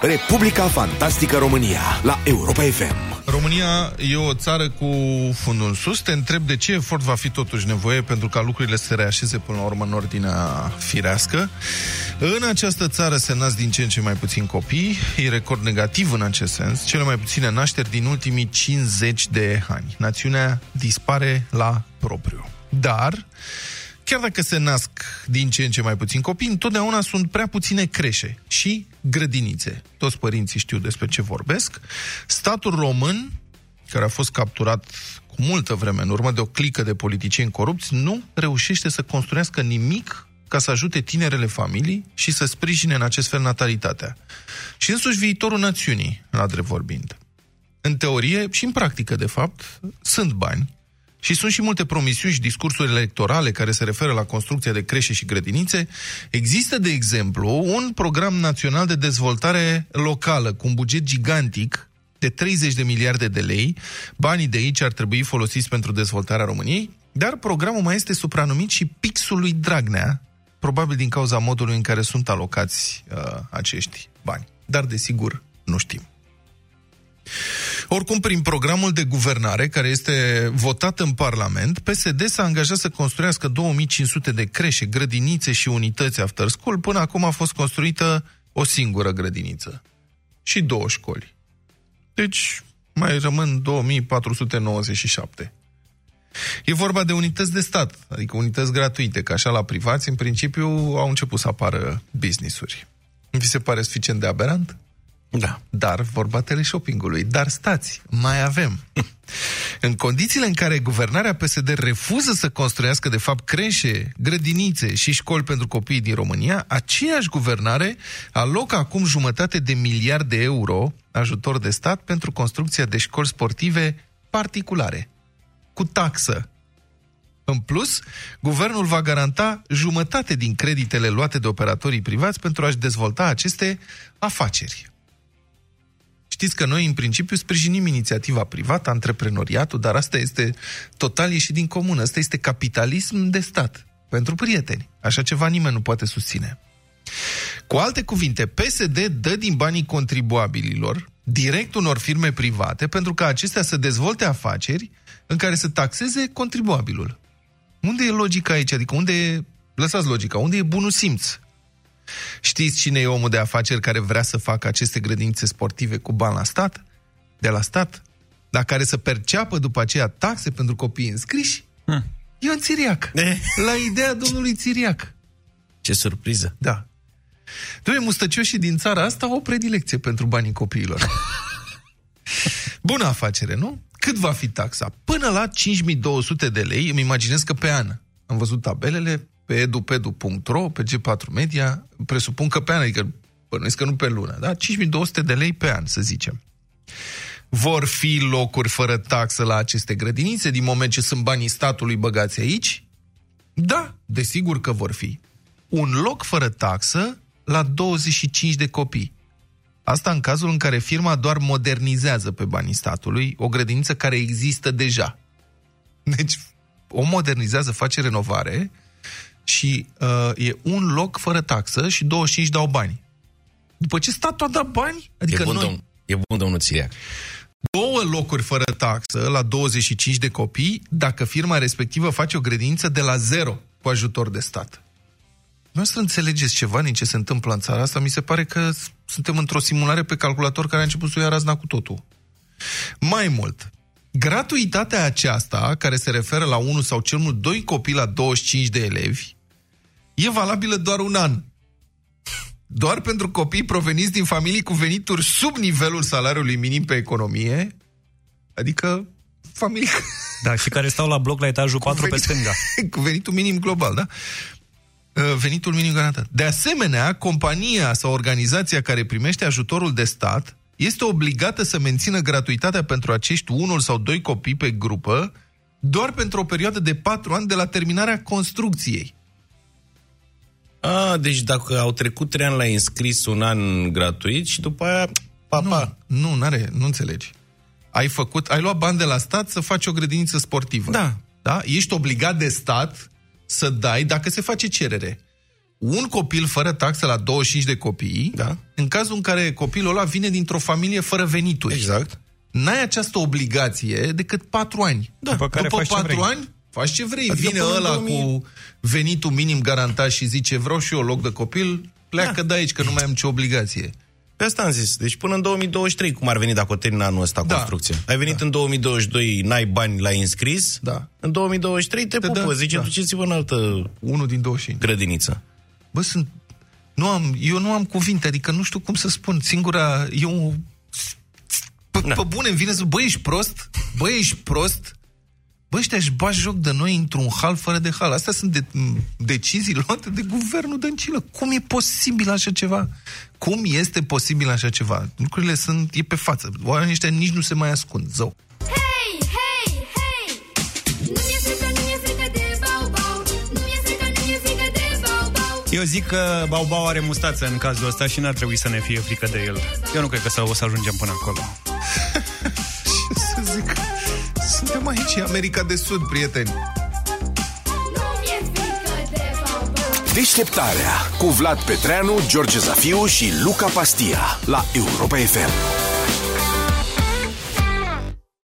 Republica Fantastică România la Europa FM. România e o țară cu fundul în sus. Te întreb de ce efort va fi totuși nevoie pentru ca lucrurile să se reașeze până la urmă în ordinea firească. În această țară se nasc din ce în ce mai puțini copii. E record negativ în acest sens. Cele mai puține nașteri din ultimii 50 de ani. Națiunea dispare la propriu. Dar chiar dacă se nasc din ce în ce mai puțini copii, întotdeauna sunt prea puține creșe și grădinițe. Toți părinții știu despre ce vorbesc. Statul român, care a fost capturat cu multă vreme în urmă de o clică de politicieni corupți, nu reușește să construiască nimic ca să ajute tinerele familii și să sprijine în acest fel natalitatea. Și însuși viitorul națiunii, la drept vorbind. În teorie și în practică, de fapt, sunt bani, și sunt și multe promisiuni și discursuri electorale care se referă la construcția de creșe și grădinițe. Există, de exemplu, un program național de dezvoltare locală cu un buget gigantic de 30 de miliarde de lei. Banii de aici ar trebui folosiți pentru dezvoltarea României, dar programul mai este supranumit și pixul lui Dragnea, probabil din cauza modului în care sunt alocați uh, acești bani. Dar, desigur, nu știm. Oricum, prin programul de guvernare care este votat în Parlament, PSD s-a angajat să construiască 2500 de creșe, grădinițe și unități after school. Până acum a fost construită o singură grădiniță și două școli. Deci mai rămân 2497. E vorba de unități de stat, adică unități gratuite, că așa la privați, în principiu, au început să apară business-uri. Vi se pare suficient de aberant? Da. Dar vorba teleshoppingului. Dar stați, mai avem. în condițiile în care guvernarea PSD refuză să construiască, de fapt, creșe, grădinițe și școli pentru copiii din România, aceeași guvernare alocă acum jumătate de miliard de euro ajutor de stat pentru construcția de școli sportive particulare, cu taxă. În plus, guvernul va garanta jumătate din creditele luate de operatorii privați pentru a-și dezvolta aceste afaceri. Știți că noi, în principiu, sprijinim inițiativa privată, antreprenoriatul, dar asta este total ieșit din comună. Asta este capitalism de stat. Pentru prieteni. Așa ceva nimeni nu poate susține. Cu alte cuvinte, PSD dă din banii contribuabililor direct unor firme private pentru ca acestea să dezvolte afaceri în care să taxeze contribuabilul. Unde e logica aici? Adică unde e... Lăsați logica. Unde e bunul simț? Știți cine e omul de afaceri care vrea să facă aceste grădinițe sportive cu bani la stat? De la stat? Dar care să perceapă după aceea taxe pentru copii înscriși? Hmm. Ion Țiriac. Eh. La ideea domnului Țiriac. Ce surpriză. Da. Dom'le, mustăcioșii din țara asta au o predilecție pentru banii copiilor. Bună afacere, nu? Cât va fi taxa? Până la 5200 de lei, îmi imaginez că pe an. Am văzut tabelele, pe edupedu.ro, pe G4 Media, presupun că pe an, adică bănuiesc că nu pe lună, da? 5200 de lei pe an, să zicem. Vor fi locuri fără taxă la aceste grădinițe din moment ce sunt banii statului băgați aici? Da, desigur că vor fi. Un loc fără taxă la 25 de copii. Asta în cazul în care firma doar modernizează pe banii statului o grădiniță care există deja. Deci, o modernizează, face renovare, și uh, e un loc fără taxă și 25 dau bani. După ce statul a dat bani, adică e bun, noi... domn, e bun domnul Țiriac. Două locuri fără taxă la 25 de copii, dacă firma respectivă face o grădiniță de la zero cu ajutor de stat. Nu să înțelegeți ceva din ce se întâmplă în țara asta, mi se pare că suntem într-o simulare pe calculator care a început să o ia razna cu totul. Mai mult, gratuitatea aceasta, care se referă la unul sau cel mult doi copii la 25 de elevi, e valabilă doar un an. Doar pentru copii proveniți din familii cu venituri sub nivelul salariului minim pe economie, adică familii... Da, și care stau la bloc la etajul 4 venit, pe stânga. Cu venitul minim global, da? Uh, venitul minim garantat. De asemenea, compania sau organizația care primește ajutorul de stat este obligată să mențină gratuitatea pentru acești unul sau doi copii pe grupă doar pentru o perioadă de patru ani de la terminarea construcției. A, deci dacă au trecut trei ani la înscris un an gratuit și după aia, papa. Nu, nu, n-are, nu înțelegi. Ai făcut, ai luat bani de la stat să faci o grădiniță sportivă. Da. Da? Ești obligat de stat să dai dacă se face cerere. un copil fără taxă la 25 de copii, Da. în cazul în care copilul ăla vine dintr-o familie fără venituri. Exact. N-ai această obligație decât patru ani. Da. După care După faci ce patru vrei. ani, faci ce vrei. Adică Vine până în ăla 2000 cu venitul minim garantat și zice vreau și eu loc de copil, pleacă de aici, că nu mai am nicio obligație. Pe asta am zis. Deci până în 2023, cum ar veni dacă o termină anul ăsta Da. construcția? Ai venit în 2022, n-ai bani, l-ai înscris. Da. În 2023 te, Te pupă, dă- zice, da. duceți-vă în altă Unul din 25. grădiniță. Bă, sunt... Nu am, eu nu am cuvinte, adică nu știu cum să spun. Singura... Eu... Pe, Da. pe bune îmi vine să... Bă, ești prost? Bă, ești prost? Bă, ăștia își bagi joc de noi într-un hal fără de hal. Astea sunt de, m, decizii luate de guvernul Dăncilă. Cum e posibil așa ceva? Cum este posibil așa ceva? Lucrurile sunt... E pe față. Oamenii ăștia nici nu se mai ascund. Zău. Hei, hei, hei! Nu mi-e frică, nu mi-e frică de bau-bau Nu mi-e frică, nu mi-e frică de bau-bau Eu zic că Baubau are mustață în cazul ăsta și n-ar trebui să ne fie frică de el. Eu nu cred că să o să ajungem până acolo. Suntem aici, e America de Sud, prieteni. Nu mi-e frică de bau-bau Deșteptarea cu Vlad Petreanu, George Zafiu și Luca Pastia la Europa FM.